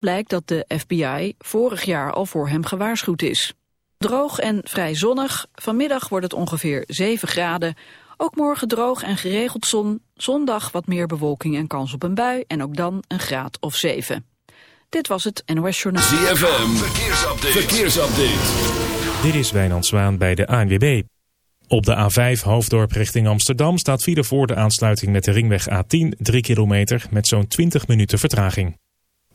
blijkt dat de FBI vorig jaar al voor hem gewaarschuwd is. Droog en vrij zonnig, vanmiddag wordt het ongeveer 7 graden. Ook morgen droog en geregeld zon, zondag wat meer bewolking en kans op een bui... en ook dan een graad of 7. Dit was het NOS Journaal. ZFM, verkeersupdate. verkeersupdate. Dit is Wijnand Zwaan bij de ANWB. Op de A5 Hoofddorp richting Amsterdam staat file voor de aansluiting met de ringweg A10 3 kilometer met zo'n 20 minuten vertraging.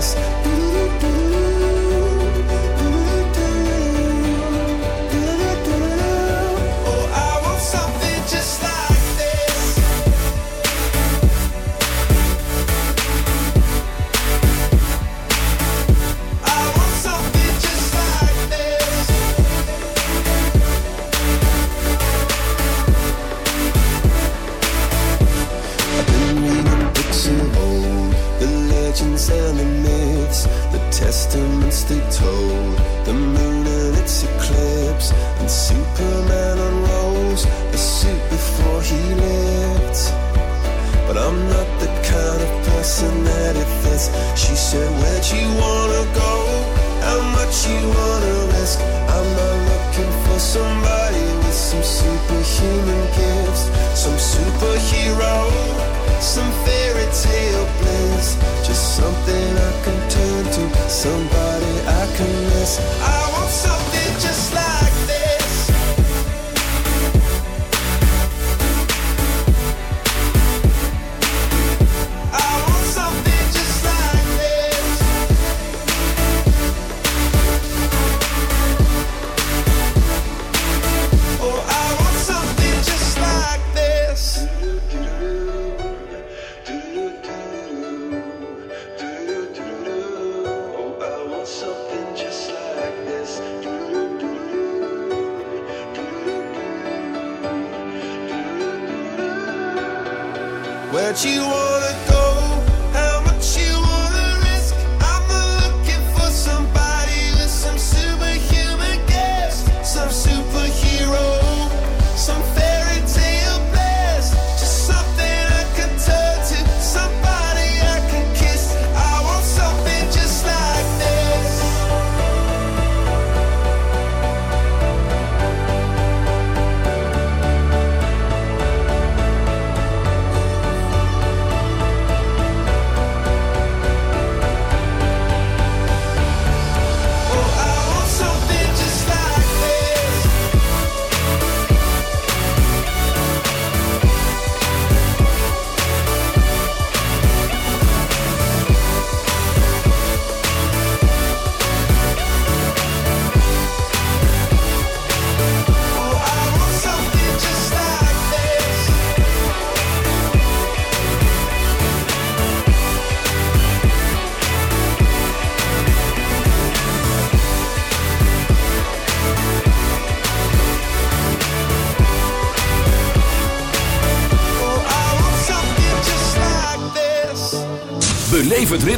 us.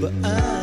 But I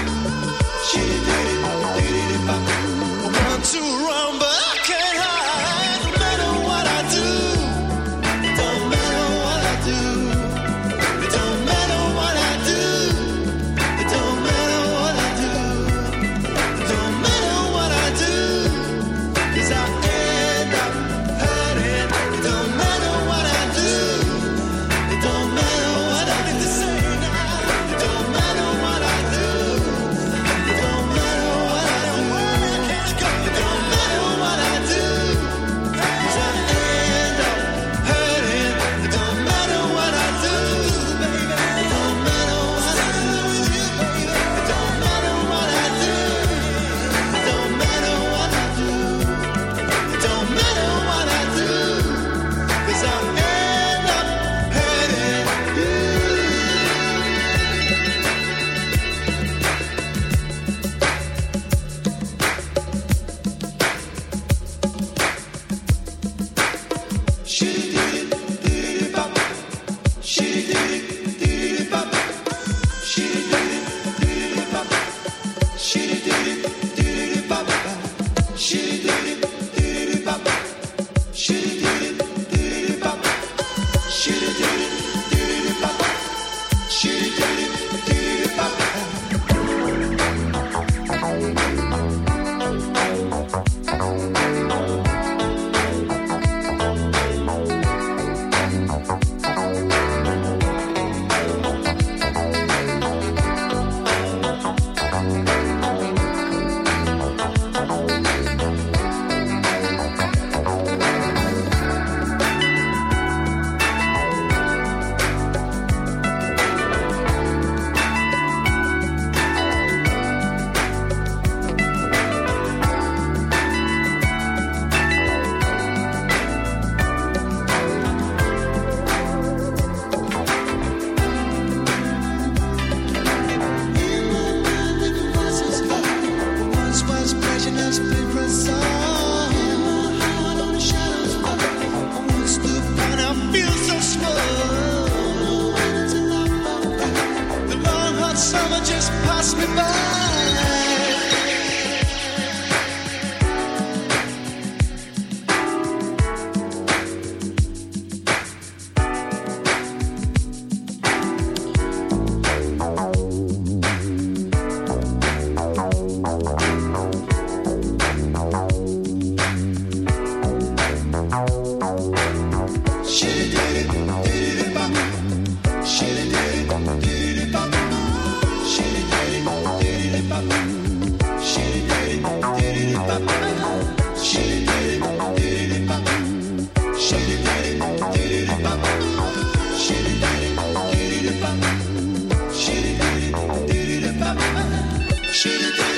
She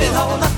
Living on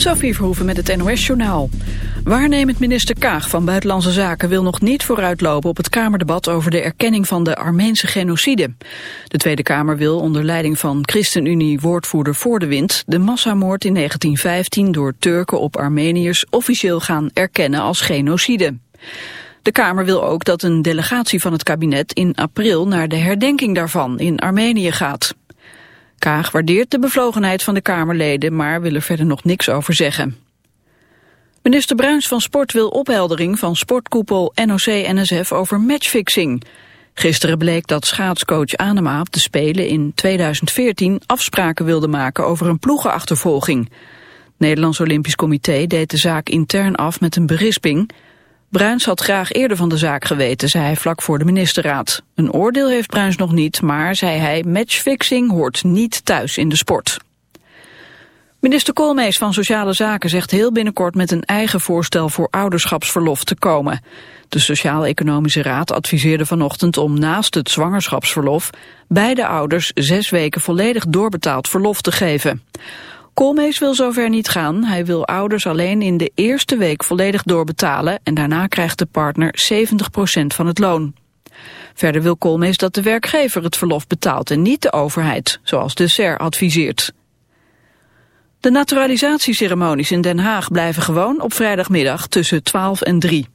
Sophie Verhoeven met het NOS-journaal. Waarnemend minister Kaag van Buitenlandse Zaken wil nog niet vooruitlopen op het Kamerdebat over de erkenning van de Armeense genocide. De Tweede Kamer wil onder leiding van ChristenUnie-woordvoerder Voor de Wind de massamoord in 1915 door Turken op Armeniërs officieel gaan erkennen als genocide. De Kamer wil ook dat een delegatie van het kabinet in april naar de herdenking daarvan in Armenië gaat. Kaag waardeert de bevlogenheid van de Kamerleden, maar wil er verder nog niks over zeggen. Minister Bruins van Sport wil opheldering van sportkoepel NOC-NSF over matchfixing. Gisteren bleek dat schaatscoach Anema op de Spelen in 2014 afspraken wilde maken over een ploegenachtervolging. Nederlands Olympisch Comité deed de zaak intern af met een berisping. Bruins had graag eerder van de zaak geweten, zei hij vlak voor de ministerraad. Een oordeel heeft Bruins nog niet, maar, zei hij, matchfixing hoort niet thuis in de sport. Minister Koolmees van Sociale Zaken zegt heel binnenkort met een eigen voorstel voor ouderschapsverlof te komen. De Sociaal-Economische Raad adviseerde vanochtend om naast het zwangerschapsverlof beide ouders zes weken volledig doorbetaald verlof te geven. Koolmees wil zover niet gaan. Hij wil ouders alleen in de eerste week volledig doorbetalen en daarna krijgt de partner 70% van het loon. Verder wil Koolmees dat de werkgever het verlof betaalt en niet de overheid, zoals de SER adviseert. De naturalisatieceremonies in Den Haag blijven gewoon op vrijdagmiddag tussen 12 en 3.